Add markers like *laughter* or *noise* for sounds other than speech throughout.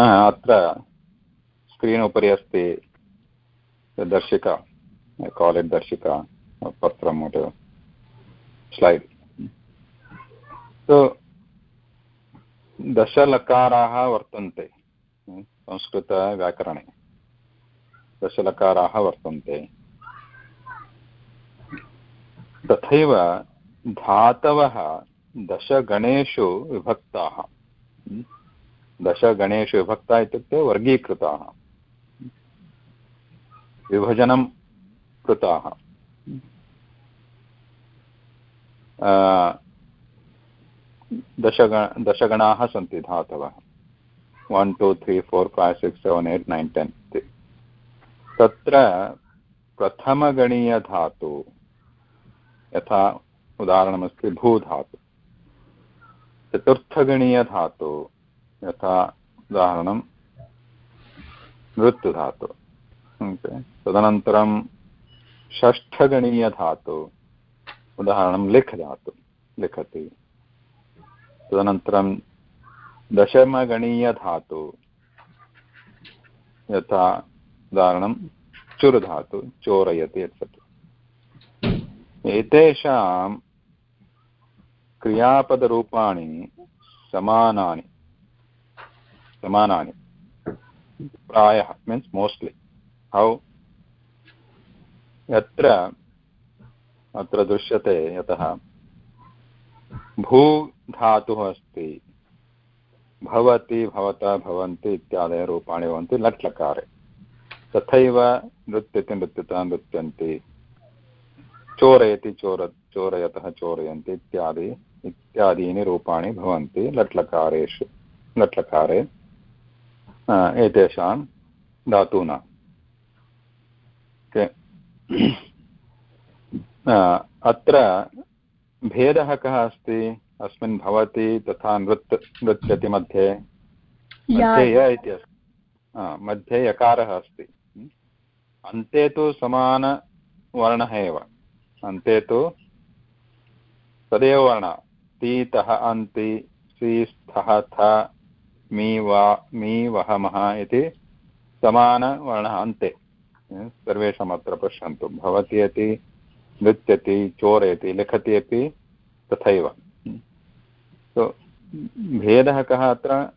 पुनः अत्र स्क्रीन् उपरि अस्ति दर्शिका कालेज् दर्शिका, पत्रं स्लैड् सो दशलकाराः वर्तन्ते संस्कृतव्याकरणे दशलकाराः वर्तन्ते। तथैव धातवः दशगणेषु विभक्ताः। दशगणेषु विभक्ता इत्युक्ते वर्गीकृताः। विभजनं कृताः। दशगण दशगणाः सन्ति धातवः। One two three four five six seven eight nine ten इति। तत्र प्रथमगणीयधातु, यथा उदाहरणमस्ति, भूधातु। चतुर्थगणीयधातु यथा उदाहरणं नृत्युधातु तदनन्तरं षष्ठगणीयधातु। उदाहरणं लिख् धातु लिखति। तदनन्तरं दशमगणीयधातु। यथा उदाहरणं चुर् धातु चोरयति एट्सेट्रा एतेषां क्रियापदरूपाणि समानानि। समानानि। प्रायः मीन्स् मोस्ट्लि। हौ। यत्र, अत्र दृश्यते यतः भू धातुः अस्ति। भवति, भवता, भवन्ति इत्यादयः रूपाणि भवन्ति लट् लकारे तथैव नृत्यति, नृत्यता, नृत्यन्ति। चोरयति, चोर, चोरयतः चोरयन्ति इत्यादि, इत्यादीनि रूपाणि भवन्ति लट्लकारेषु, लट्लकारे। एतेषां धातूनाम् अत्र भेदः कः अस्ति? अस्मिन् भवति तथा नृत् नृत्यति मध्ये। मध्ये य इति अस्ति। मध्ये यकारः अस्ति। अन्ते तु समानवर्णः एव। अन्ते तु तदेव वर्णः। तीतः अन्ति सीस्थः थ मी वा, मी वहमः इति समानवर्णः अन्ते सर्वेषामत्र पश्यन्तु। भवति अपि नृत्यति, चोरयति, लिखति अपि तथैव। तो भेदः कः अत्र?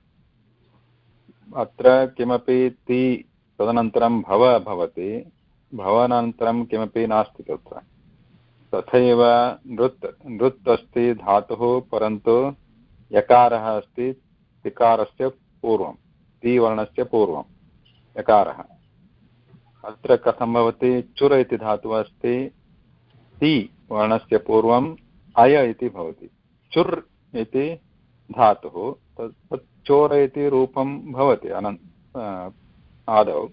अत्र किमपि ति तदनन्तरं भव भवति भवनानन्तरं किमपि नास्ति तत्र। तथैव नृत् नृत् अस्ति धातुः, परन्तु यकारः अस्ति तिकारस्य पूर्वं ति वर्णस्य पूर्वं यकारः अत्र कथं भवति? चुर इति धातुः अस्ति, ति वर्णस्य पूर्वम्, अय इति भवति। चुर् इति धातुः, तत् चोर इति रूपं भवति, अनन् आदौ।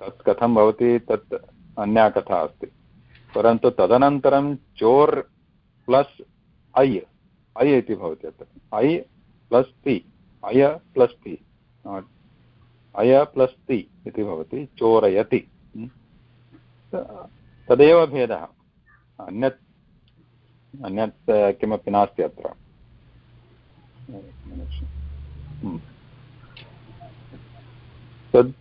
तत् कथं भवति? तत् अन्या कथा अस्ति। परन्तु तदनन्तरं चोर् प्लस् ऐ ऐ इति भवति अत्र। ऐ प्लस् ति अय प्लस् ति अय प्लस् ति इति भवति, चोरयति। तदेव भेदः। अन्यत् अन्यत् किमपि नास्ति अत्र। तद्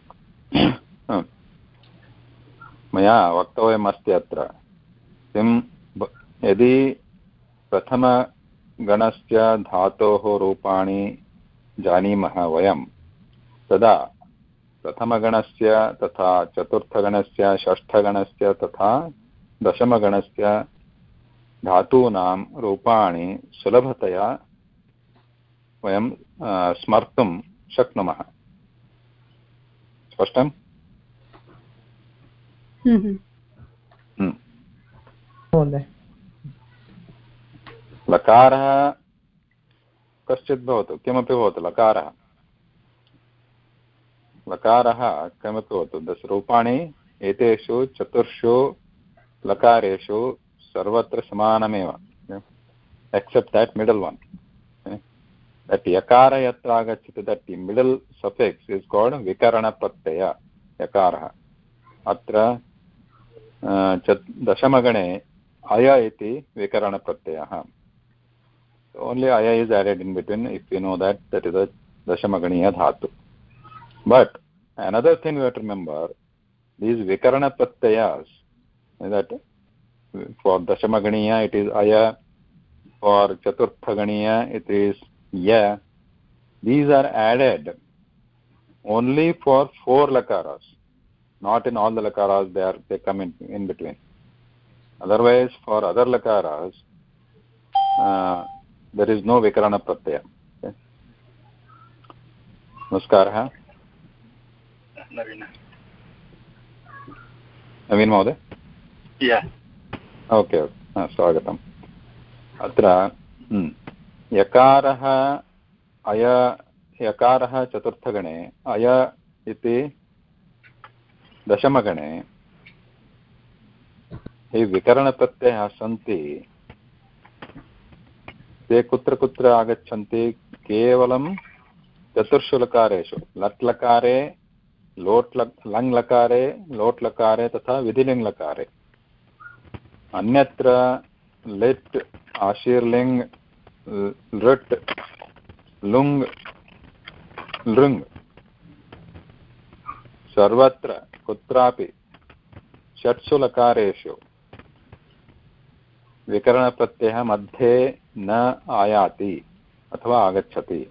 मया वक्तव्यमस्ति अत्र। किं यदि प्रथमगणस्य धातोः रूपाणि जानीमः वयं तदा प्रथमगणस्य तथा चतुर्थगणस्य षष्ठगणस्य तथा दशमगणस्य धातूनां रूपाणि सुलभतया वयं स्मर्तुं शक्नुमः। स्पष्टम्? हम्म। लकारः कश्चित् भवतु, किमपि भवतु, लकारः। लकारः किमपि भवतु दशरूपाणि एतेषु, चतुर्षु, लकारेषु, सर्वत्र समानमेव। Except that middle one that यकार यत्र आगच्छति that middle suffix is called विकरणप्रत्यय यकारः अत्र दशमगणे अय इति विकरणप्रत्ययः only aya is added in between if you know that that is a dashamaganiya dhatu. But another thing we have to remember these vikarana pratyayas that for dashamaganiya it is aya for chaturthaganiya it is ya. These are added only for four lakaras. Not in all the lakaras they are they come in, in between. Otherwise for other lakaras uh, there is no vikarana pratyaya. Okay. नमस्कारः नवीन नवीन महोदय okay okay स्वागतम् अत्र यकारः अय यकारः चतुर्थगणे अय इति दशमगणे ये विकरणप्रत्ययाः सन्ति ते कुत्र कुत्र आगच्छन्ति केवलं चतुर्षु लकारेषु लट् लकारे लोट् लङ् लकारे लोट् लकारे तथा विधिलिङ् अन्यत्र लिट् आशीर्लिङ् लृट् लुङ् लृङ् सर्वत्र कुत्रापि षट्सु लकारेषु विकरणप्रत्ययः मध्ये न आयाति अथवा आगच्छति।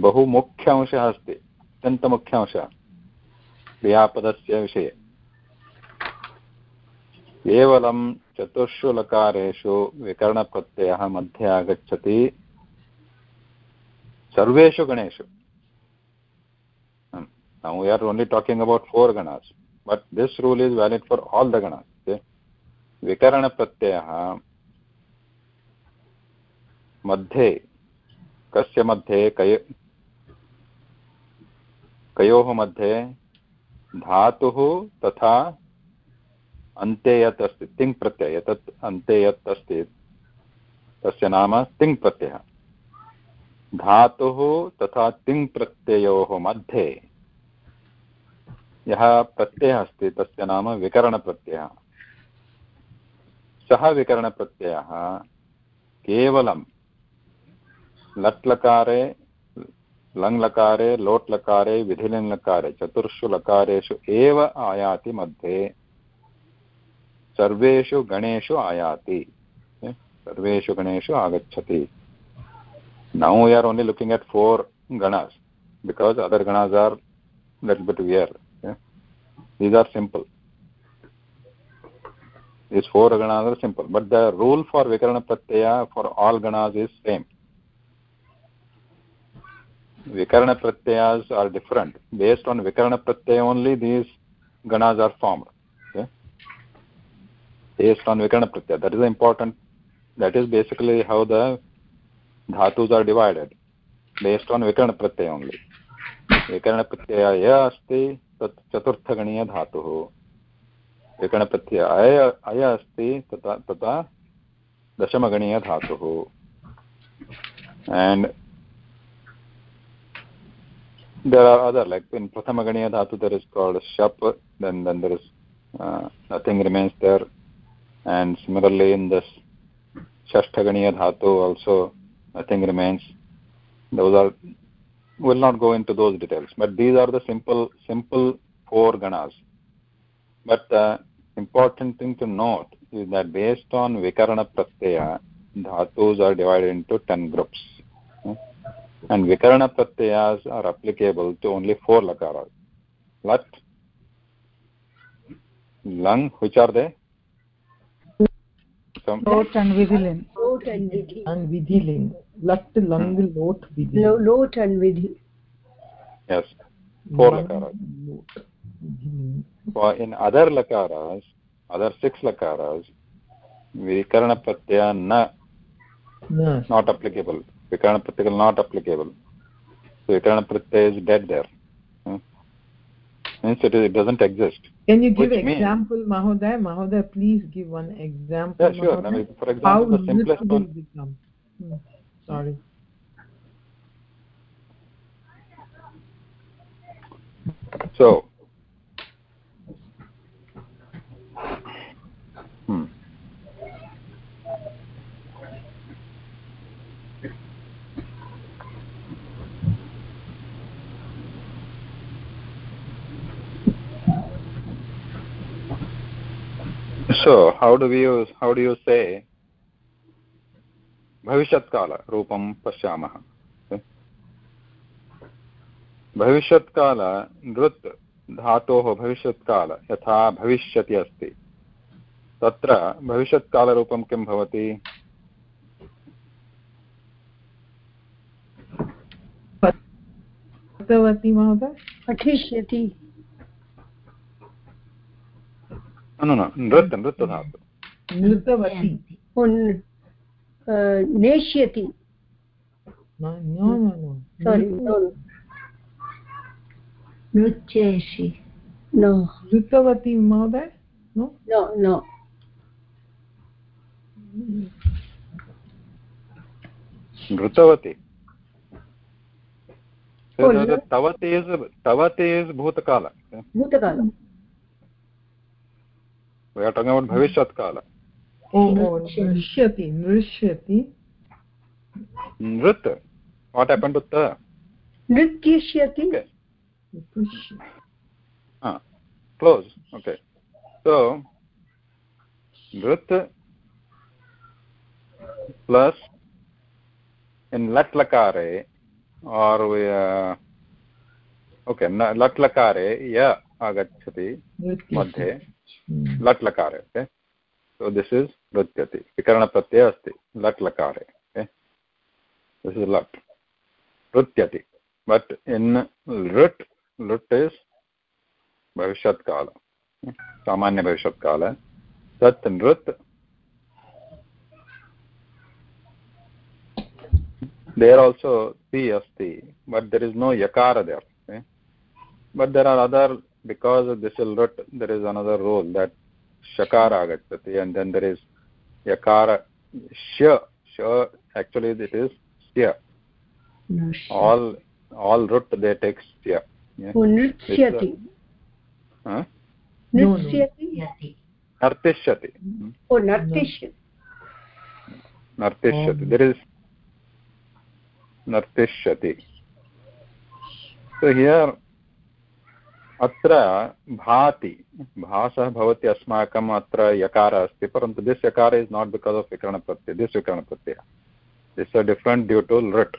बहु मुख्य अंशः अस्ति अत्यन्तमुख्य अंशः क्रियापदस्य विषये। केवलं चतुर्षु लकारेषु विकरणप्रत्ययः मध्ये आगच्छति सर्वेषु गणेषु। We are only talking about four ganas but this rule is valid for all the ganas, okay? vikarana मध्ये कस्य मध्ये कय कयोः मध्ये धातुः तथा अन्ते यत् अस्ति तिङ् प्रत्यय तत् अन्ते यत् अस्ति तस्य नाम तिङ् प्रत्ययः धातुः तथा तिङ् प्रत्ययोः मध्ये यः प्रत्ययः अस्ति, तस्य नाम विकरणप्रत्ययः। सः विकरणप्रत्ययः केवलं लट् लकारे लङ् लकारे लोट् लकारे विधिलिङ् लकारे चतुर्षु लकारेषु एव आयाति मध्ये, सर्वेषु गणेषु आयाति। सर्वेषु गणेषु आगच्छति। Now we are only looking at four गणास् because other गणास् are little bit weird these are simple. These four ganas are simple but the rule for vikarana pratyaya for all ganas is same. Vikarana pratyayas are different. Based on vikarana pratyaya only these ganas are formed. Okay? based on vikarana pratyaya that is important that is basically how the dhatus are divided. Based on vikarana pratyaya only. Vikarana pratyaya ya asti chaturthaganiya dhatuः विकरणप्रत्यय अय अय अस्ति तथा तथा दशमगणीयधातुः and there are other like in prathamaganiya dhatu there is called shap then then there is uh, nothing remains there and similarly in this shashtaganiya dhatu also nothing remains those are will not go into those details. But these are the simple simple four ganas. But the important thing to note is that based on vikarana pratyaya dhatus are divided into 10 groups. And vikarana pratyayas are applicable to only four lakaras lat lang which are they? Lot and vidhilin लोट and विधि and विधि लिंग लट लंग हाँ। लोट विधि लोट एंड विधि यस फोर लकार इन अदर लकारस अदर सिक्स लकारस विकरण प्रत्यय न नॉट एप्लीकेबल विकरण प्रत्यय नॉट एप्लीकेबल विकरण प्रत्यय is dead there means it, is, it doesn't exist can you give example means, mahoday mahoday please give one example yeah sure I mean, for example How the simplest one become? Hmm. sorry so so how do use, how do you say भविष्यत्कालरूपं पश्यामः? भविष्यत्काल, नृत् धातोः भविष्यत्काल यथा भविष्यति अस्ति। तत्र भविष्यत्कालरूपं किं भवति? पठितवती महोदय, पठिष्यति। न न नृत् नृत् नृतवती उन्- अ, नेष्यति no no no. No. सारि नृत्येषि नो नृतवती महोदय no? नो नो नृतवती Oh, no. तवति इस् तवति इस् भूतकाल भूतकालं we are talking about oh oh नृष्यति नृष्यति nrit what happened to ta नृत्यष्यति okay ah close okay so nrit plus in lat lakare or we uh, okay lat lakare ya agachati मध्ये Hmm. लट् लकारे okay so this is नृत्यति विकरणप्रत्ययः अस्ति लट् लकारे okay this is लट् नृत्यति बट् इन् लृट् लृट् इस् भविष्यत्काल सामान्यभविष्यत्काल तत् नृत् also p asti but there is no yakara there, okay? but there are other because of this root, there is another role that shakara agacchati and then there is yakara sha sha actually it is sya no, all all root they take sya yeah. oh, nrityati no. nrityati nartishyati. Hmm. Oh nartishyati. Nartishyati. Oh. There is nartishyati. So here अत्र भाति भासः भवति अस्माकम् अत्र यकारः अस्ति परन्तु this यकार is not because of विकरणप्रत्यय this विकरणप्रत्यय. This are different due to लृट्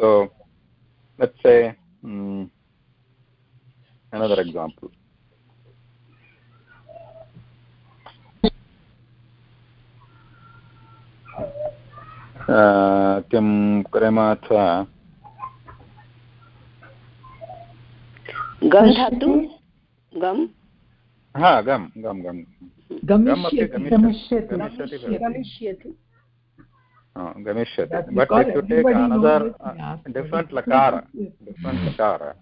so let's another example. Uh, किं कुर्मः अथवा गम् धातु गम् हा गम् गम् गम् गम् गमिष्यति गमिष्यति हा, take everybody another knows uh, it, yeah. different lakara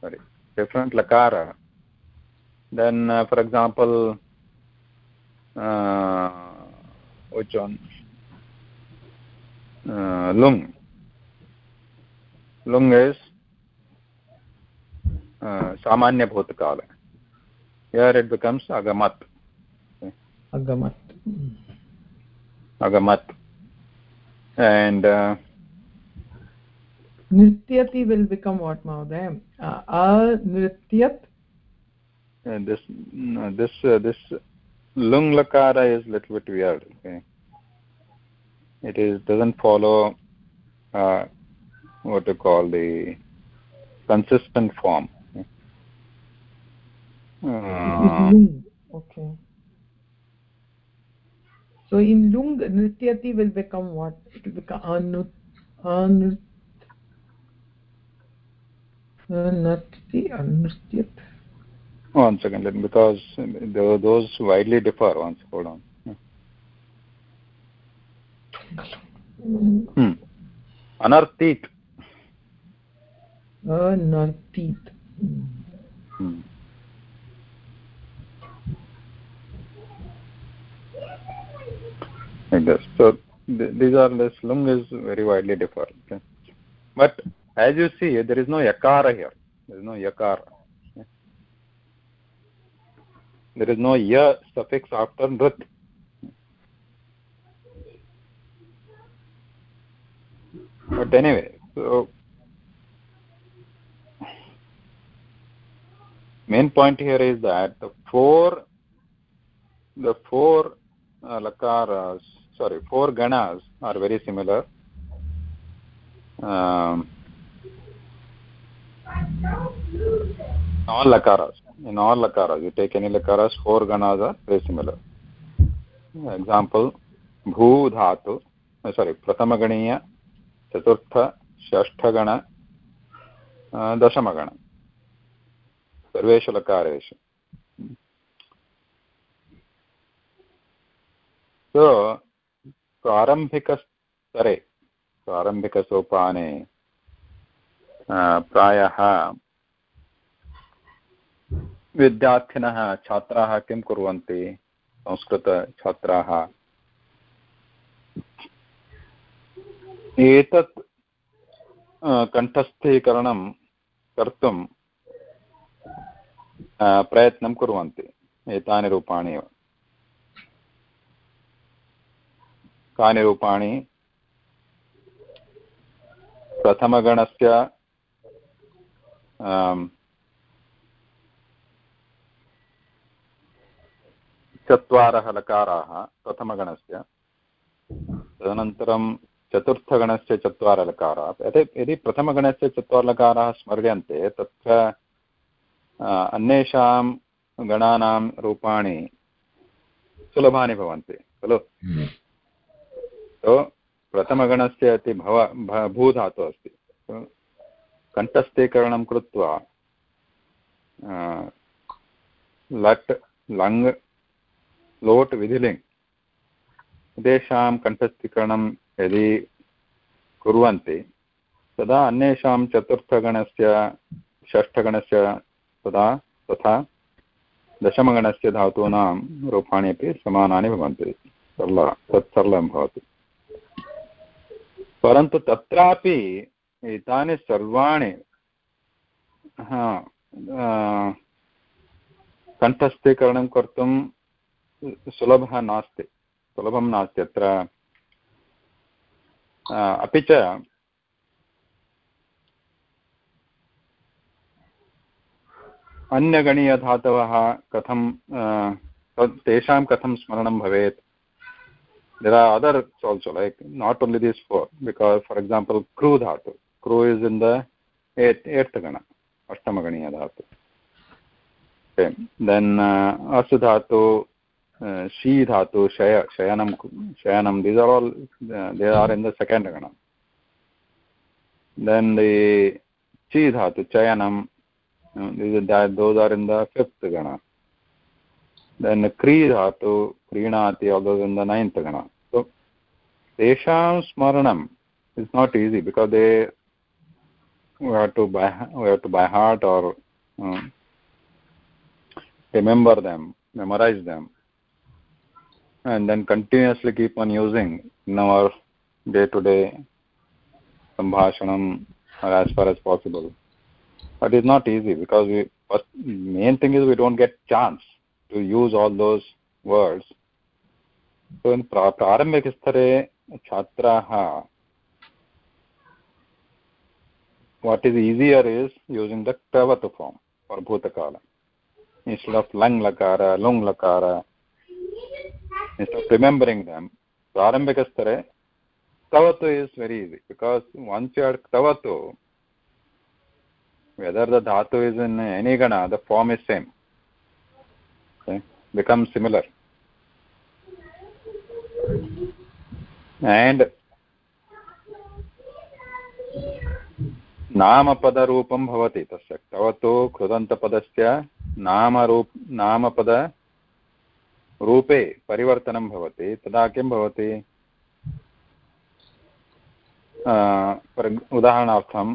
sorry different lakara then uh, for example uh, which one uh, lung lung is uh, bhutkala here it becomes agamat agamat agamat and uh, नृत्यति will become what mahoday uh, anrityat and this no, this uh, this lung lakara is little bit weird okay it is doesn't follow uh, what to call the consistent form okay? lung. Okay. So in lung nrityati will become what? It will become anut anut anati anrityat one second because those widely differ once hold on. Hmm. anartit anartit hmm. This so th these are this lung is very widely different. okay but as you see there is no yakara here. There is no yakara there is no ya suffix after nrit but anyway so main point here is that the four the four uh, lakaras, sorry, four ganas are very similar. Um, all lakaras, in all lakaras, you take any lakaras, four ganas are very similar. Example, dhatu, uh, sorry, pratamaganiya, chaturtha, षष्ठगण दशमगण सर्वेषु लकारेषु सो प्रारम्भिकस्तरे, प्रारम्भिकसोपाने प्रायः विद्यार्थिनः, छात्राः किं कुर्वन्ति? संस्कृतछात्राः। एतत् कण्ठस्थीकरणं कर्तुं प्रयत्नं कुर्वन्ति, एतानि रूपाणि एव। कानि रूपाणि। प्रथमगणस्य चत्वारः लकाराः, प्रथमगणस्य। तदनन्तरं चतुर्थगणस्य चत्वारः लकाराः। यदि यदि प्रथमगणस्य चत्वारः लकाराः स्मर्यन्ते, तत्र अन्येषां गणानां रूपाणि सुलभानि भवन्ति, खलु? तो प्रथमगणस्य इति भव भूधातुः अस्ति। कण्ठस्थीकरणं कृत्वा लट्, लङ्, लोट्, विधिलिङ् तेषां कण्ठस्थीकरणं यदि कुर्वन्ति, तदा अन्येषां चतुर्थगणस्य, षष्ठगणस्य तदा तथा दशमगणस्य धातूनां रूपाणि अपि समानानि भवन्ति। सरल तत् भवति। परन्तु तत्रापि एतानि सर्वाणि कण्ठस्थीकरणं कर्तुं सुलभः नास्ति, सुलभं नास्ति अत्र। अपि च अन्यगणीयधातवः कथं तेषां कथं स्मरणं भवेत्? There are others also like not only these four because for example kru dhatu. Kru is in the eighth, eighth gana ashtama ganiya dhatu. Okay. Then uh, asu dhatu uh, shi dhatu shaya shayanam shayanam these are all uh, they are in the second gana then the chi dhatu chayanam uh, these are those are in the fifth gana then kri dhatu krinati all those in the ninth gana so tesham smaranam is not easy because they we have to by we have to by heart or um, remember them memorize them and then continuously keep on using in our day to day sambhashanam as far as possible. But it's not easy because we first main thing is we don't get chance to use all those words so प्रारम्भिकस्तरे छात्राः what is easier is using the tavatu form for bhutakala instead of lang lakara lung lakara instead of remembering them prarambhikastare tavatu is very easy because once you are tavatu whether the dhatu is in any gana the form is same okay becomes similar and नामपदरूपं भवति तस्य तवतु कृदन्तपदस्य नामरूप नामपदरूपे परिवर्तनं भवति। तदा किं भवति? उदाहरणार्थं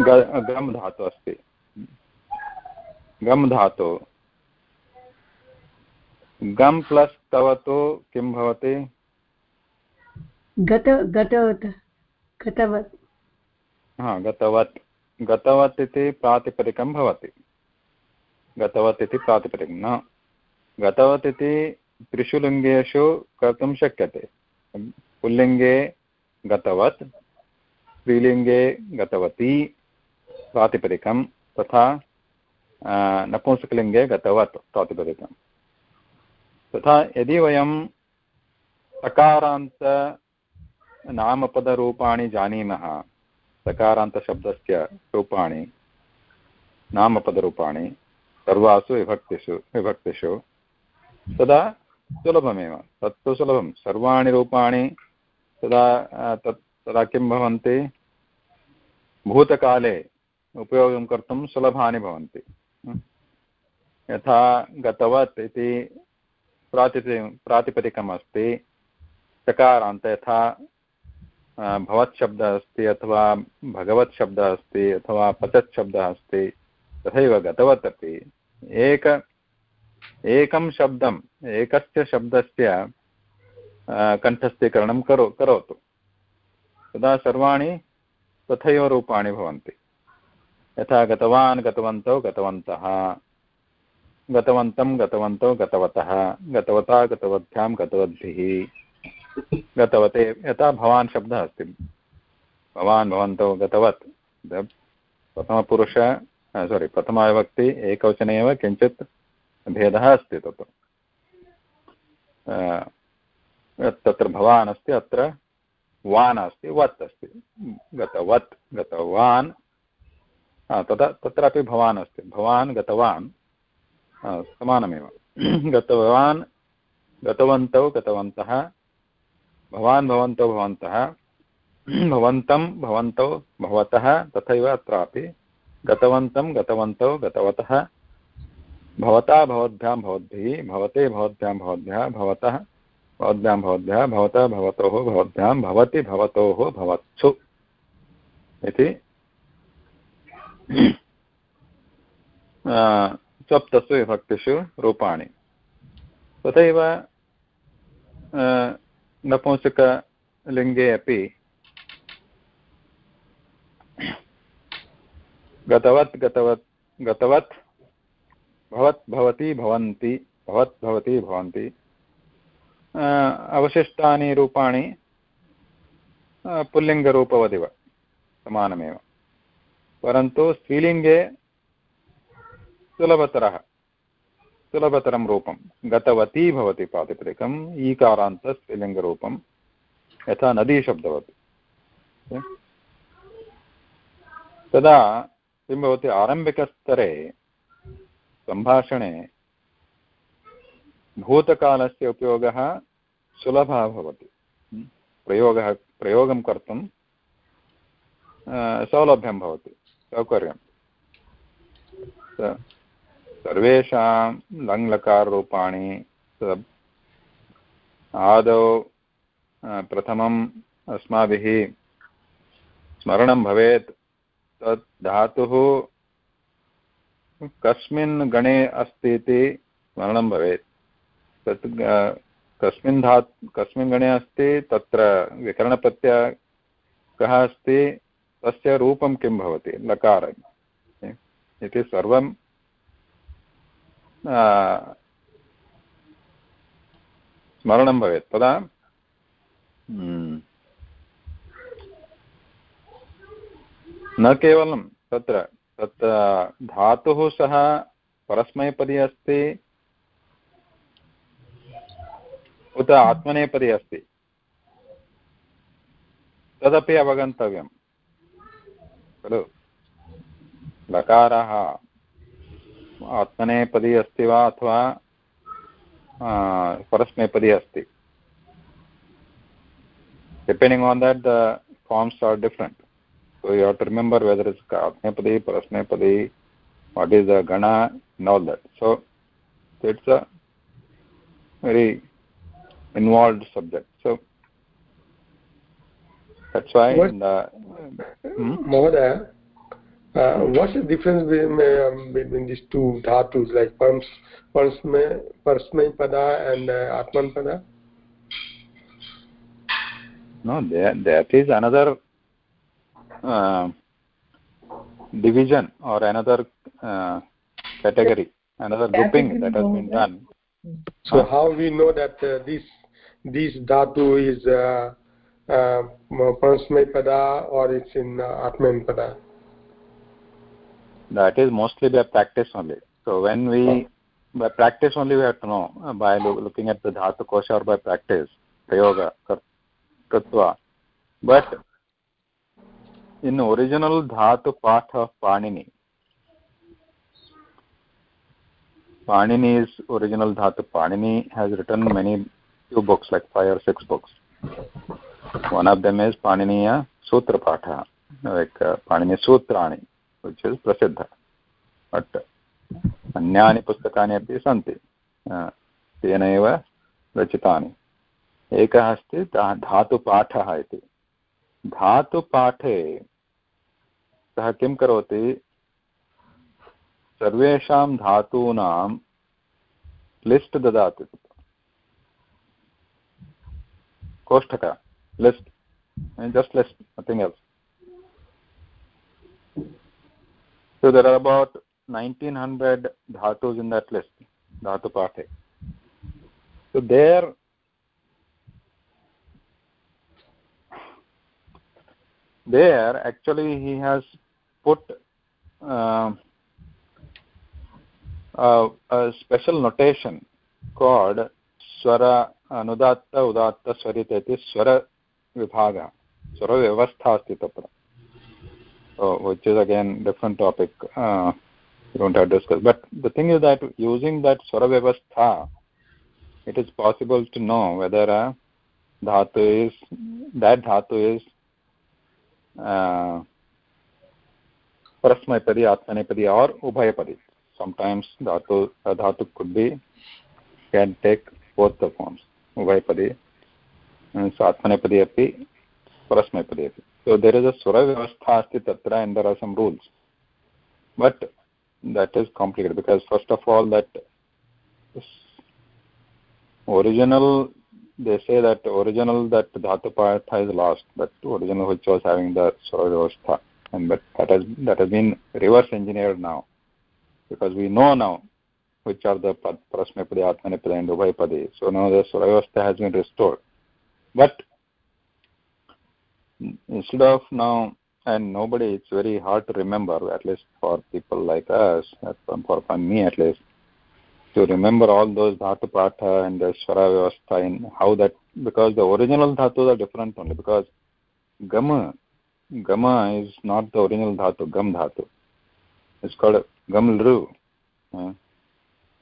गम् धातु अस्ति। गम् धातु। गम् प्लस् तवतु किं भवति? गत गतवत् गतवत्। हा गतवत्। गतवत् इति प्रातिपदिकं भवति। गतवत् इति प्रातिपदिकं न। गतवत् इति त्रिषु लिङ्गेषु कर्तुं शक्यते। पुल्लिङ्गे गतवत् स्त्रीलिङ्गे गतवती। प्रातिपदिकं तथा नपुंसकलिङ्गे गतवत् प्रातिपदिकं तथा यदि वयं सकारान्त नामपदरूपाणि जानीमः, सकारान्तशब्दस्य रूपाणि, नामपदरूपाणि, सर्वासु विभक्तिषु विभक्तिषु, तदा सुलभमेव। तत्तु सुलभं। सर्वाणि रूपाणि तदा तत् तदा किं भवन्ति? भूतकाले उपयोगं कर्तुं सुलभानि भवन्ति। यथा गतवत् इति प्रातिपदि अस्ति चकारान्त यथा भवत् शब्दः अस्ति अथवा भगवत् शब्दः अस्ति अथवा पचत् शब्दः अस्ति, तथैव गतवत् अपि। एक, एकं शब्दम् एकस्य शब्दस्य कण्ठस्थीकरणं करो, करोतु। तदा सर्वाणि तथैव रूपाणि भवन्ति। यथा गतवान् गतवन्तौ गतवन्तः। गतवन्तं गतवन्तौ गतवतः। गतवता गतवद्भ्यां गतवद्भिः। गतवते, यथा भवान् शब्दः अस्ति। भवान् भवन्तौ गतवत्। प्रथमपुरुष सोरि प्रथमाविभक्ति, एकवचने एव किञ्चित् भेदः अस्ति तत्। तत्र भवान् अस्ति, अत्र वान् अस्ति, वत् अस्ति। गतवत्, गतवान् तदा, तत्रापि भवान् अस्ति। भवान् गतवान् समानमेव। *clears throat* गतवान्, गतवन्तौ, गतवन्तः, भवान् भवन्तौ, भवन्तः, *clears throat* भवन्तं, भवन्तौ, भवतः, तथैव अत्रापि। गतवन्तं, गतवन्तौ, गतवतः, भवता, भवद्भ्यां भवद्भिः, भवते, भवद्भ्यां भवद्भ्यः, भवतः, भवद्भ्यां भवद्भ्यः, भवतः, भवतोः, भवद्भ्यां भवति, भवतोः, भवत्सु। इति सप्तसु विभक्तिषु रूपाणि। तथैव नपुंसकलिङ्गे अपि गतवत् गतवत् गतवत्, भवत्, भवति, भवन्ति, भवत्, भवति, भवन्ति। अवशिष्टानि रूपाणि पुल्लिङ्गरूपवदिव, समानमेव। परन्तु स्त्रीलिङ्गे सुलभतरः, सुलभतरं रूपं। गतवती भवति प्रातिपदिकम् ईकारान्तस्त्रीलिङ्गरूपं यथा नदीशब्दवत् तदा किं भवति, आरम्भिकस्तरे सम्भाषणे भूतकालस्य उपयोगः सुलभः भवति। प्रयोगः, प्रयोगं कर्तुं सौलभ्यं भवति। सौकर्यं सर्वेषां लङ्लकाररूपाणि आदौ प्रथमम् अस्माभिः स्मरणं भवेत्। तत् धातुः कस्मिन् गणे अस्ति इति स्मरणं भवेत्। तत् कस्मिन् धा कस्मिन् गणे अस्ति, तत्र विकरणप्रत्यय कः अस्ति तस्य रूपं किं भवति? लकार इति सर्वं स्मरणं भवेत्। तदा हम्म, न केवलं तत्र तत् धातुः सः परस्मैपदी अस्ति उत आत्मनेपदी अस्ति। तदपि अवगन्तव्यं खलु? लकारः। आत्मनेपदी अस्ति वा अथवा परस्मेपदी अस्ति? Depending on that the forms are different so you had remember whether is आत्मेपदी परस्मेपदी वाट् इस् द गण in all that so it's a very involved subject so that's why what, in the hmm? Mohoda, uh, what's the difference between, um, between these two dhatus like params, parasme, parasmay pada and uh, atman pada? No that, that is another uh, division or another uh, category another grouping that has been done. so how we know that uh, this this dhatu is पंचमय पदा और आत्मन पदा that is mostly by practice only so when we by practice only we have to know by looking at the धातु कोश और bye practice प्रयोग कृत्वा बट इन ओरिजिनल धातु पाठ of Panini Panini is original Dhatu. Panini has written many few books, like five or six books. One of them is Paniniya Sutra Patha, like uh, Panini Sutrani, which is prasiddha. But अन्यानि पुस्तकानि अपि सन्ति तेन एव रचितानि एकः अस्ति धातुपाठः इति धातुपाठे सः किं करोति सर्वेषां धातूनां लिस्ट् ददाति कोष्ठक list. And just list nothing else. So there are about 1900 dhatus in that list dhatu pathe so there there actually he has put uh, uh, a special notation called swara anudatta udatta swariteti swara विभागः। स्वरव्यवस्था अस्ति तत्र। Which is again different topic discuss but the thing is that using that स्वरव्यवस्था it is possible to know whether धातु is that धातु is परस्मैपदि आत्मनेपदि or उभयपदि sometimes धातु dhatu could be, can take both the forms, ubhayapadi satmanepadi api parasmayapadi api so there is a swara vyavastha asti and there are some rules but that is complicated because first of all that original they say that original that dhatu partha is lost that original which was having the swara vyavastha and but that has that has been reverse engineered now because we know now which are the prasmapadi, atmanipadi and ubhayapadi. So now the suravastha has been restored. But instead of now, and nobody, it's very hard to remember, at least for people like us, for, for me at least, to remember all those dhatu patha and the swara vyavastha in how that, because the original dhatus are different only, because gama, gama is not the original dhatu, gam dhatu. It's called Gamlru. Uh,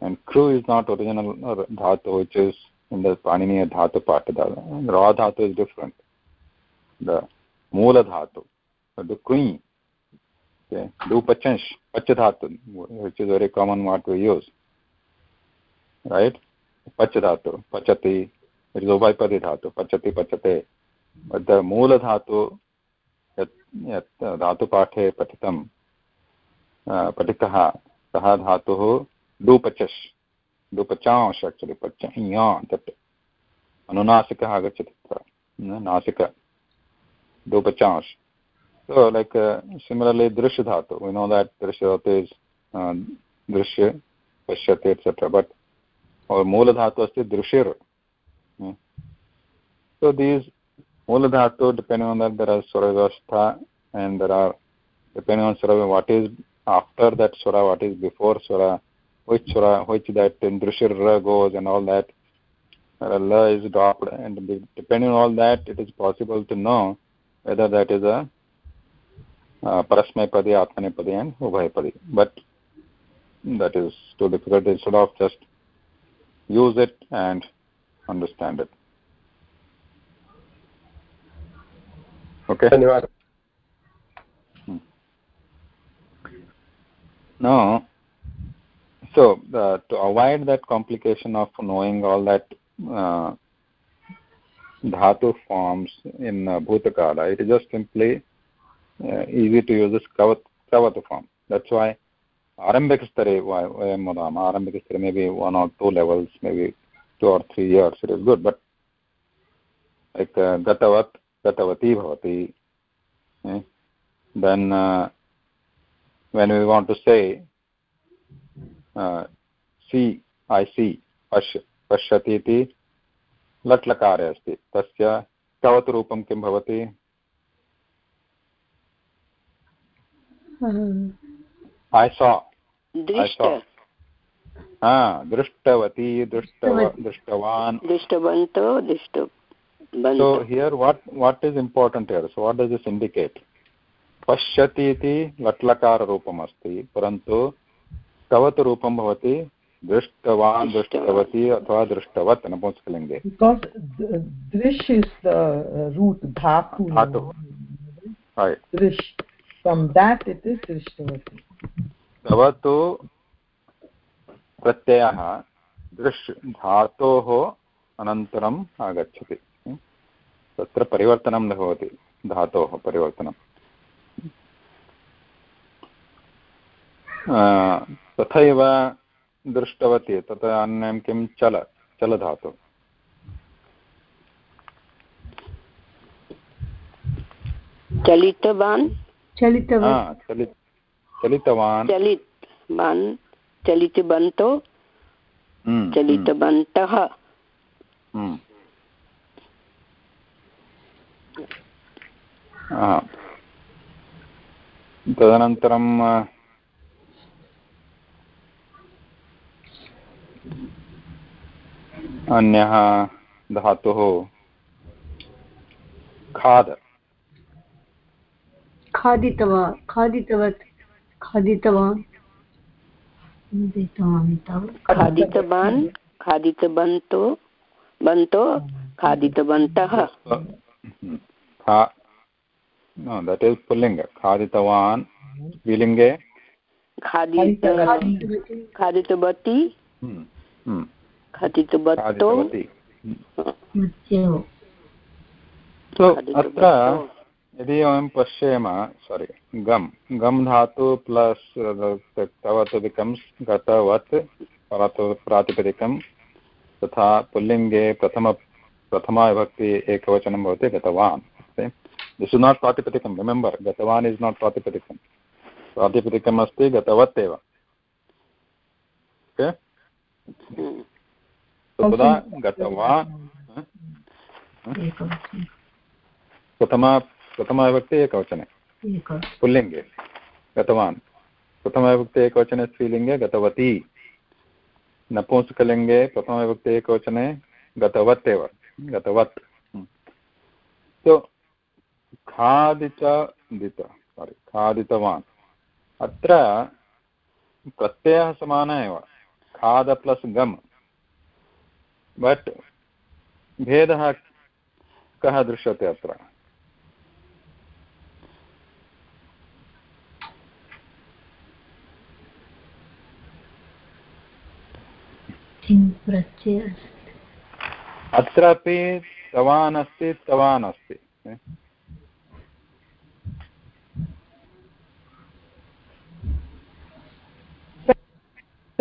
and Kru is not original dhatu, which is in the Paniniya dhatu part. The raw dhatu is different. The Mula dhatu, the Kui, okay, Dupachansh, Pachadhatu, which is very common what we use. Right? Pachadhatu, Pachati, it is Ubhaypadi dhatu, Pachati, Pachate. But the Mula dhatu, dhatu pathe patitam, पठितः सः धातुः डूपचश् डूपचांश् actually पच तत् अनुनासिकः आगच्छति तत्र Nashik डूपचांश् so like uh, similarly drish dhatu we know that drish dhatu is uh, drishya pashyate etc but our moola dhatu asti drishir hmm. so these moola dhatu depending on that there are swaravastha and there are depending on swarava what is after that swara, what is before swara, which which that in Drishir goes and all that. La is dropped and depending on all that, it is possible to know whether that is a uh, Parasmayapadi, Atmanepadi and Ubhayapadi. But that is too difficult. Instead of just use it and understand it. Okay. Now, so uh, to avoid that complication of knowing all that uh, dhatu forms in uh, Bhutakala, it is just simply uh, easy to use this Kavata form. That's why Arambikastare, vayam vadama, Arambikastare maybe one or two levels, maybe two or three years, it is good. But like uh, Gatavat, Gatavati bhavati, eh? then uh, when we want to say uh, see i see pash pashyati iti लट्लकारे अस्ति तस्य तवतु रूपं किं भवति ऐ सा दृष्ट हा दृष्टवती दृष्टव दृष्टवान् दृष्टवन्तो दृष्ट so here what what is important here so what does this indicate पश्यति इति लट्लकाररूपम् अस्ति परन्तु तवत् रूपं भवति दृष्टवान् दृष्टवती अथवा दृष्टवत् नपुंसकलिङ्गे। Drish is the uh, root dhatu Dhatu. right. drish from that it is प्रत्ययः दृश् धातोः अनन्तरम् आगच्छति। तत्र परिवर्तनं न भवति धातोः परिवर्तनं। तथैव दृष्टवती तत्र अन्यं किं चल चलधातु। चलितवान्। चलितवान्। चलितवान्। चलितवन्तो हम्म, हम्म, चलितवन्तः। हम्म। तदनन्तरं अ, अन्यः धातुः खाद। खादितवान् खादितवत् खादितवान्। खादितवान् खादितवन्तो वन्तो खादितवन्तः। खा no that is pullinga खादित खादितवती। hmm hmm खादितवतो। खादितवतो। अत्र यदि वयं पश्येम सोरि गम्। गम् धातु प्लस् तवत् गतवत् प्रातिपदिकं तथा पुल्लिङ्गे प्रथम प्रथमा विभक्ति एकवचनं भवति गतवान्। दिस् इस् नाट् प्रातिपदिकं रिमेम्बर् गतवान् इस् नाट् प्रातिपदिकं। प्रातिपदिकम् अस्ति गतवत् एव। Okay hmm. तदा गतवान् प्रथमा प्रथमाविभक्ति एकवचने एक पुल्लिङ्गे गतवान् प्रथमविभक्ति एकवचने स्त्रीलिङ्गे गतवती नपुंसकलिङ्गे प्रथमविभक्ति एकवचने गतवत् एव गतवत् सो खादित दित सारि खादितवान् अत्र प्रत्ययः समानः एव खाद प्लस् गम् बट् भेदः कः दृश्यते अत्र? अत्रापि तवान् अस्ति तवान् अस्ति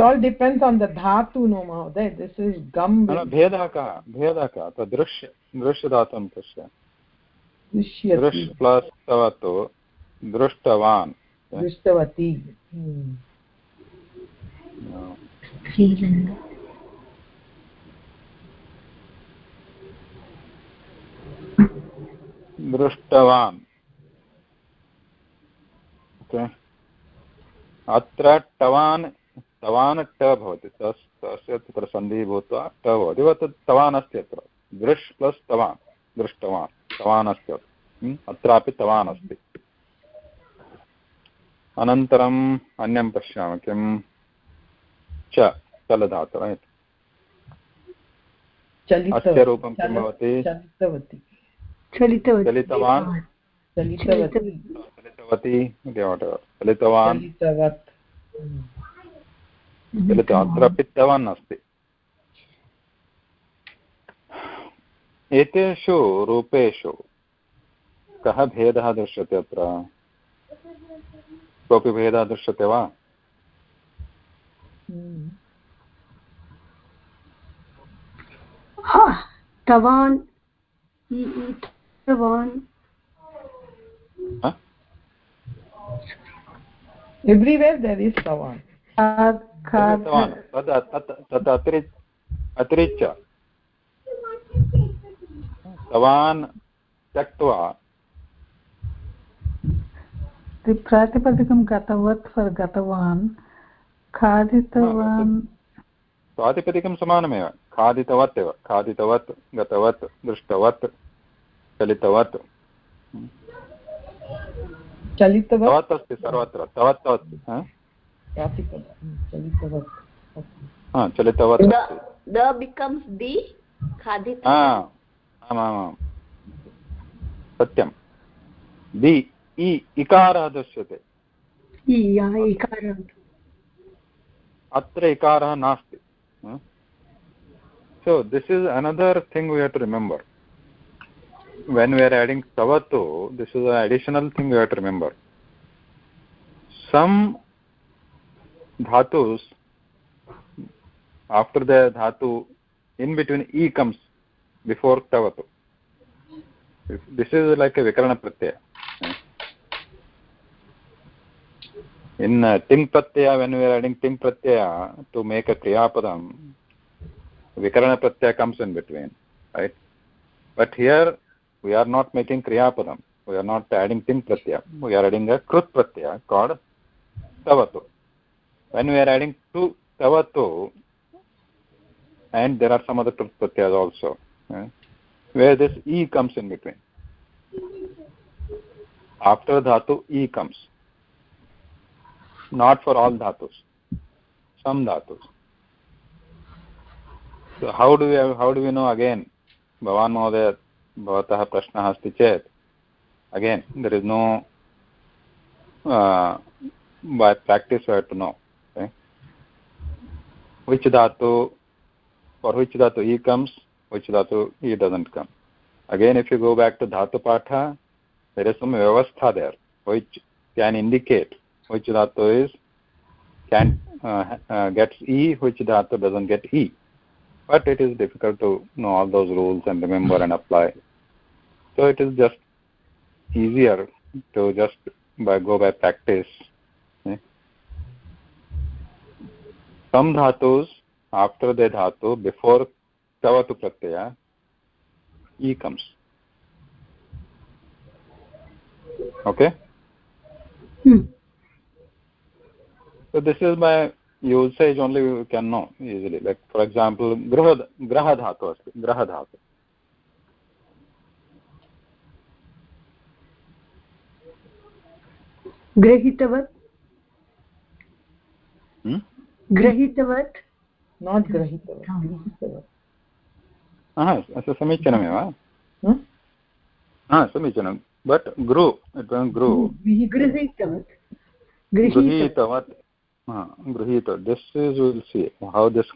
all depends on the dhatu no mahoday this is gum न, न, भेदः कः भेदः कः दृश्य दृश्यधातुं पश्य दृष्टवती. दृष्टवान् अत्र टवान् तवान् ट भवति तस् तस्य तत्र सन्धिः भूत्वा ट भवति वा तत् तवान् अस्ति अत्र। दृश् प्लस् तवान्। दृष्टवान्। तवान् अस्ति अत्र अत्रापि तवान् अस्ति अनन्तरम् अन्यं पश्यामः। किं च। चलधातु right? अस्य रूपं किं भवति? चलितवती। चलितवती। चलितवान्? चलितवती। इति. चलितवान्? चलितवत्। चलित अत्र पित्तवान् अस्ति एतेषु रूपेषु कः भेदः दृश्यते अत्र? कोऽपि भेदः दृश्यते वा? तवान् तवान्। ह? everywhere there is तत् अतिरि अतिरिच्य तवान् त्यक्त्वा प्रातिपदिकं गतवत् फर् गतवान् खादितवान् प्रातिपदिकं समानमेव खादितवत् एव खादितवत् गतवत् दृष्टवत् चलितवत् चलितवत् अस्ति सर्वत्र तवत् अस्ति सत्यं दि इ इकारः दृश्यते अत्र इकारः नास्ति so this is another thing we have remember when we are adding तव तु this is additional thing we have remember some dhatus after the dhatu in between e comes before tavatu this is like a vikarana pratyaya in uh, ting pratyaya when we are adding ting pratyaya to make a kriya padam vikarana pratyaya comes in between right but here we are not making kriya padam we are not adding ting pratyaya we are adding a krut pratyaya called tavatu when we are adding to tavatu and there are some other pratyas also right? where this e comes in between after dhatu e comes not for all dhatus some dhatus so how do we how do we know again bhavan mohoday bhavatah prashnah asti chet again there is no uh, by practice we have to know? Which dhatu for which dhatu e comes which dhatu e doesn't come again if you go back to dhatu patha there is some vyavastha there which can indicate which dhatu is can uh, uh, gets e which dhatu doesn't get e but it is difficult to know all those rules and remember and apply so it is just easier to just by go by practice okay? Some धातुस after the धातु before to Pratyaya E comes okay so this is my usage only you can know easily like for example ग्रह ग्रह धातु अस्ति ग्रह धातु गृहीतवत् समीचीनमेव। हा? समीचीनं बट् ग्रू ग्रू गृहीतवत् गृहीतवत् गृहीतवत् this is will see how this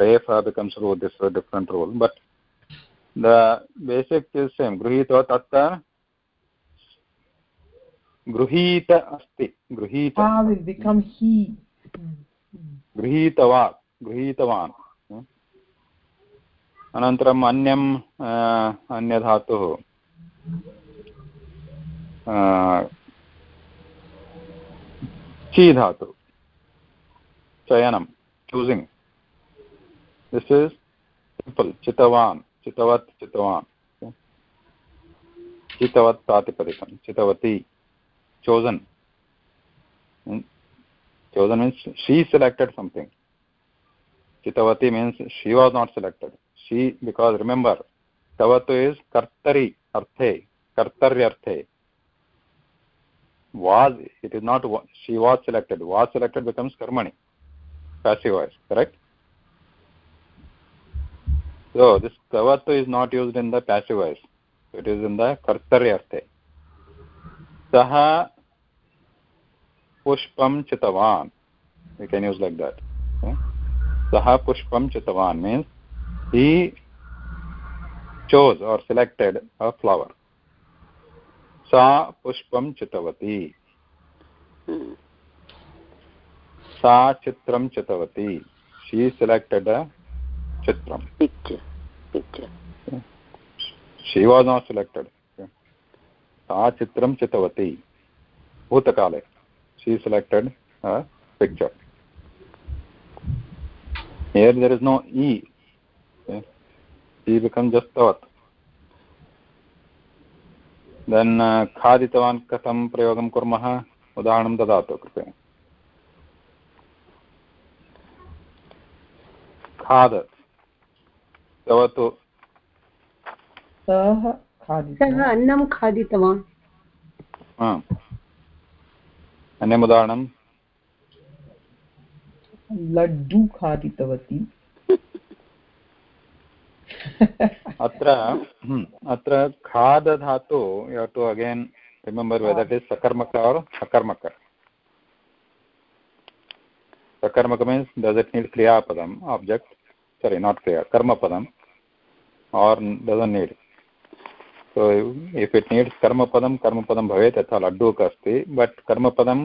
रेफ् becomes row this different role but the basic is same गृहीतवत् अत्र गृहीत अस्ति गृहीत गृहीतवान् गृहीतवान्। अनन्तरम् अन्यम् अन्यधातुः। ची धातु चयनं चूसिङ्ग् दिस् इस् सिम्पल् चितवान्, चितवत् चितवान्। चितवत् प्रातिपदिकं, चितवती, chosen chosen means she selected something. Chitavati means she was not selected. She because remember tavatu is kartari arthe kartaryarthe. Was it is not she was selected. Was selected becomes karmani passive voice correct? So this tavatu is not used in the passive voice. It is in the kartaryarthe. Saha pushpam chitavan we can use like that okay? saha pushpam chitavan means he chose or selected a flower sa pushpam chitavati sa chitram chitavati she selected a chitram picture picture okay? she was not selected okay? She selected a picture here there is no e okay? e becomes just tavat then खादितवान् कथं प्रयोगं कुर्मः उदाहरणं ददातु कृपया खाद तव तु सः अन्नं खादितवान् हा. अन्यम् उदाहरणं? लड्डु खादितवती। अत्र हम्म, अत्र खाद धातु you to again remember whether is सकर्मक और् अकर्मक सकर्मक मीन्स् डस् इट् नीड् क्रियापदम् आब्जेक्ट् सारी नाट् क्रिया कर्मपदम् or doesn't need so if it needs कर्मपदं कर्मपदं भवेत् यथा लड्डूक अस्ति बट् कर्मपदं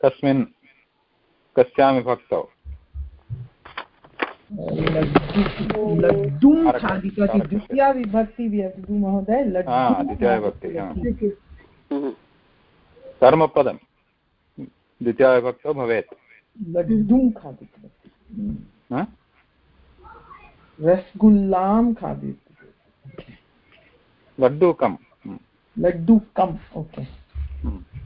कस्मिन् कस्यां विभक्तौ द्वितीया विभक्ति व्यक्तु महोदय लड्डुं विभक्ति द्वितीय। कर्मपदं द्वितीया विभक्तौ भवेत् रसगुल्लां खादितवती लड्डूकं हम्म, लड्डुकम् ओके। हम्म।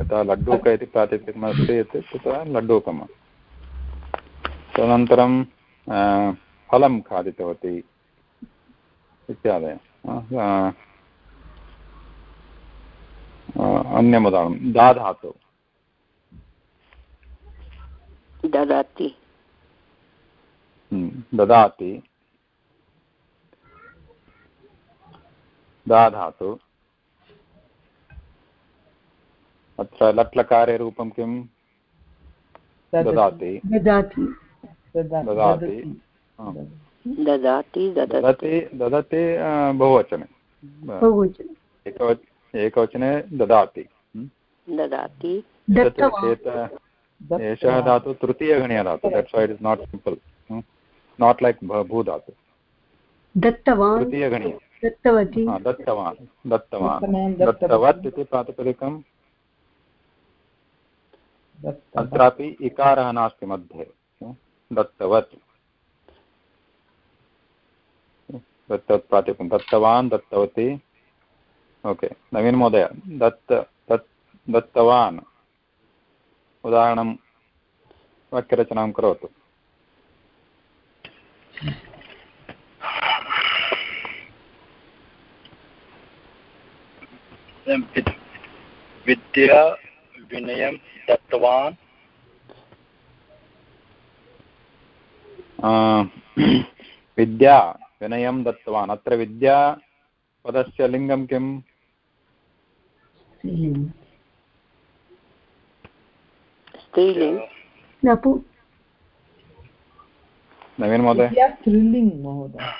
यथा लड्डूक इति प्रातिपदिकमस्ति इति तथा लड्डूकम्। तदनन्तरं फलं खादितवती इत्यादयः। अन्यम् उदाहरणं दा ददाति। हम्म, ददाति। दा धातु अत्र लट्लकारे रूपं किं? ददाति। ददाति। ददा- ददाति। ददति। हा। ददाति ददति। ददति ददति आ, बहुवचने। बहुवचनं। एकवच एकवचने ददाति। ददाति। एषः धातु तृतीयगणीय धातु। That's why it is not simple not like भू धातु दत्तवान्। तृतीयगणीय। दत्तवती। दत्तवान् दत्तवान्। दत्तवान्, दत्तवत्। इति प्रातिपदिकं दत्तवान्। अत्रापि इकारः नास्ति मध्ये। दत्तवत्। दत्तवत् प्रातिपदिकं दत्तवान् दत्तवती। ओके नवीन महोदय दत्त दत् दत्तवान्। उदाहरणं वाक्यरचनां करोतु। विद्या विनयं दत्तवान्। आ, *clears throat* विद्या विनयं दत्तवान्। अत्र विद्या पदस्य लिङ्गं किम्? नवीन महोदय? विद्या स्त्रीलिङ्ग् महोदय।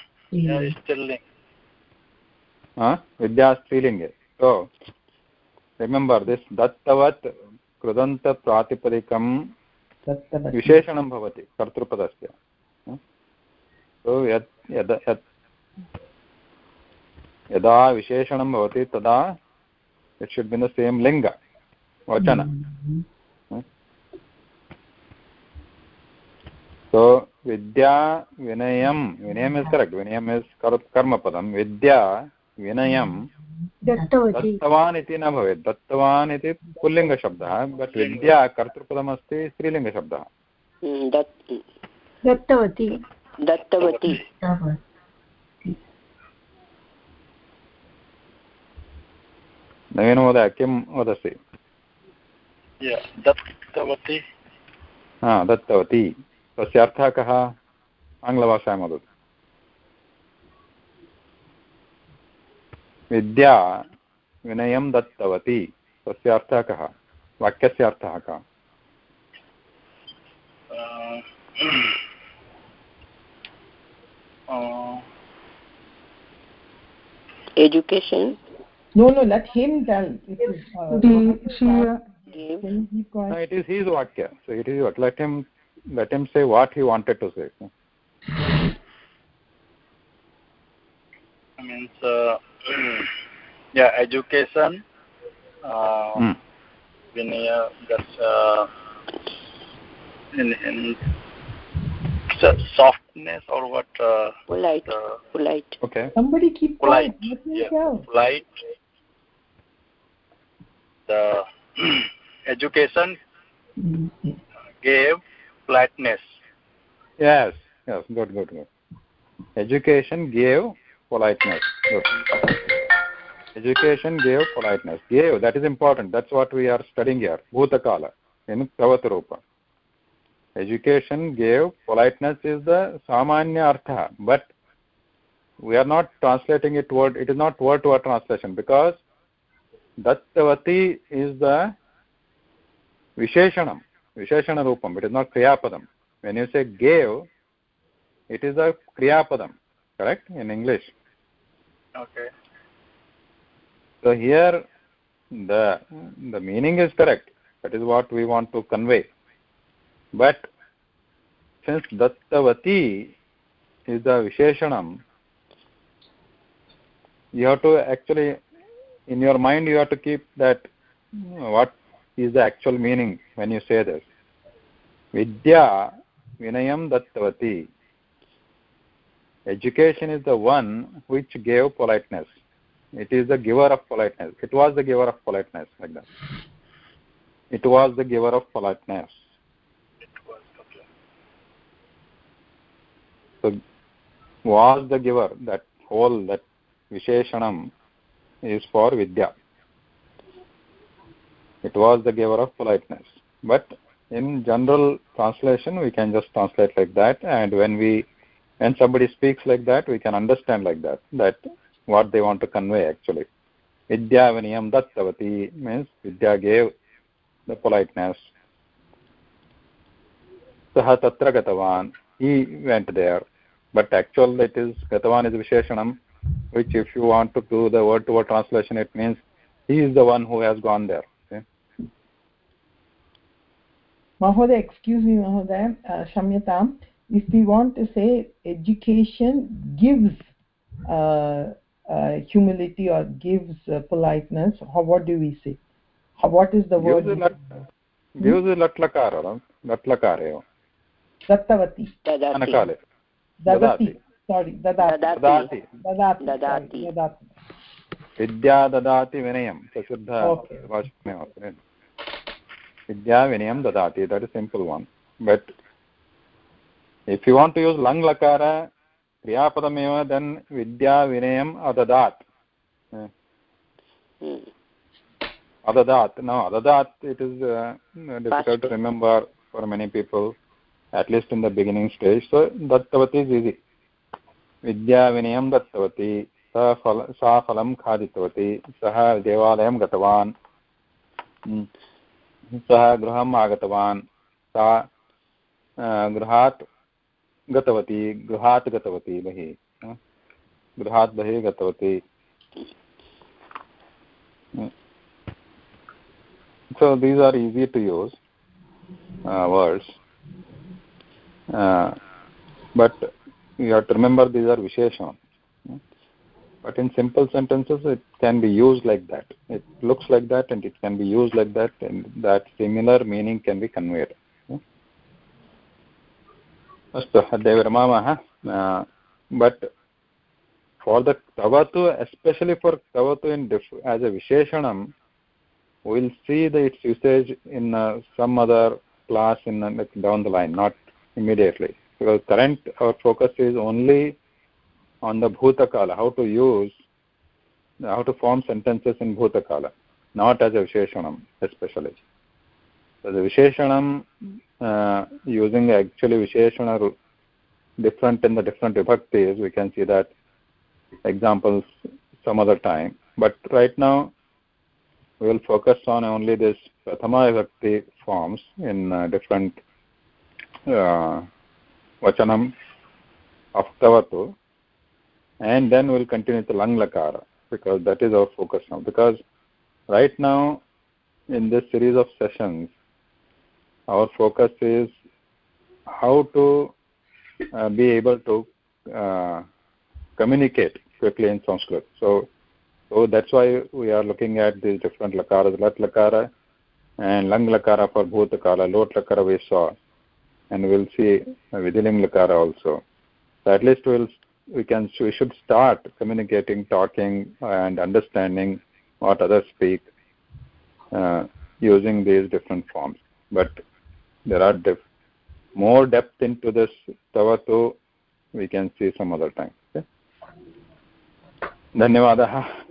विद्या स्त्रीलिङ्गे। रिमेम्बर् दिस् दत्तवत् कृदन्तप्रातिपदिकं दत्तवती विशेषणं भवति कर्तृपदस्य यद विशेषणं भवति तदा it should be the same लिङ्ग वचन सो विद्या विनयं विनयम् इस् करेक्ट् विनयम् इस् कर्मपदं विद्या विनयं दत्तवती। दत्तवान् इति न भवेत्। दत्तवान् इति पुल्लिङ्गशब्दः। बट् विद्या कर्तृपदमस्ति स्त्रीलिङ्गशब्दः। हम्म, दत् दत्तवती। दत्तवती। नवीनमहोदय किं वदसि? दत्तवती। हा दत्तवती। तस्य अर्थः कः? आङ्ग्लभाषायां वदतु। विद्या विनयं दत्तवती तस्य अर्थः कः वाक्यस्य अर्थः कः uh, uh, education No, no, let him tell. It is, uh, The- she, uh? No, it is his vakya. So it is what let him let him say what he wanted to say. means uh, yeah education uh, Hmm. vinaya that's uh, in in softness or what uh, polite. uh, polite. Okay. Somebody keep polite. Quiet. Yeah, tell. polite. The *clears throat* education gave politeness. yes. Yes. Good good good. Education gave politeness. Good education gave politeness. Gave that is important. That's what we are studying here. Bhutakala in tavata rupa education gave politeness is the samanya artha. But we are not translating it word it is not word to word translation because dattavati is the visheshanam visheshana rupam. It is not kriyapadam. When you say gave it is a kriyapadam. Correct? In english. Okay. So here the the meaning is correct. That is what we want to convey. But since dattavati is the visheshanam you have to actually in your mind you have to keep that what is the actual meaning when you say this. Vidya vinayam dattavati. Education is the one which gave politeness it is the giver of politeness. It was the giver of politeness like that. It was the giver of politeness. So was the giver that whole that visheshanam is for vidya. It was the giver of politeness. But in general translation we can just translate like that. And when we when somebody speaks like that we can understand like that that what they want to convey actually. Vidya Vidyaviniyam dattavati means Vidya gave the politeness. Saha tatra gatavan, he went there. But actual it is, gatavan is visheshanam, which if you want to do the word-to-word translation, it means he is the one who has gone there. Mahoday, excuse me, Mahoday, uh, Shamyatam. If we want to say education gives uh, humility or gives uh, politeness, how, what do we say? How, what is the gives word? lat gives latlakara no? latlakara एव Dattavati. ददाति अनकाले Dadati. Sorry, dadati. ददाति ददाति Dadati. ददाति। sorry, Dadati. विद्या ददाति विनयं प्रसिद्ध Okay. भाषणेव अस्ति विद्या विनयं ददाति that is simple one but if you want to use lang lakara adadat Hmm. adadat now adadat it is uh, difficult to remember for many people at least in the beginning stage so dattavati is easy vidya vinayam dattavati सा फल सा फलं खादितवती सः देवालयं गतवान् हम्म। सः गृहम् आगतवान् सा अ, गृहात् गतवती गृहात् गतवती बहिः अ, गृहात् बहिः गतवती so these are easy to use uh, words uh, but you have to remember these are vishesham but in simple sentences it can be used like that it looks like that and it can be used like that and that similar meaning can be conveyed अस्तु अद्य विरमामः but for the tavatu especially for tavatu in dif- as a visheshanam we will see the its usage in uh, some other class in uh, like down the line not immediately because current our focus is only on the bhutakala how to use how to form sentences in bhutakala not as a visheshanam especially visheshanam uh, using actually visheshana different in the different vibhaktis we can see that examples some other time. But right now we will focus on only this prathama vibhakti forms in uh, different uh, vachanam of tavatu and then we'll continue to lang lakara because that is our focus now. Because right now in this series of sessions our focus is how to uh, be able to uh, communicate quickly in sanskrit. So so that's why we are looking at these different lakaras lat lakara and lang lakara for bhutakala lot lakara we saw and we'll see vidiling lakara also. So at least we'll we can we should start communicating talking and understanding what others speak uh, using these different forms. But there are depth, more depth into this tavato we can see some other time okay? dhanyawad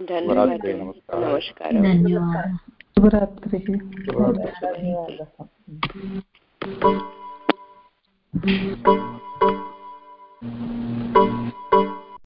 dhanyawad namaskar namaskar नमस्कारः शुभरात्रिः dhanyawad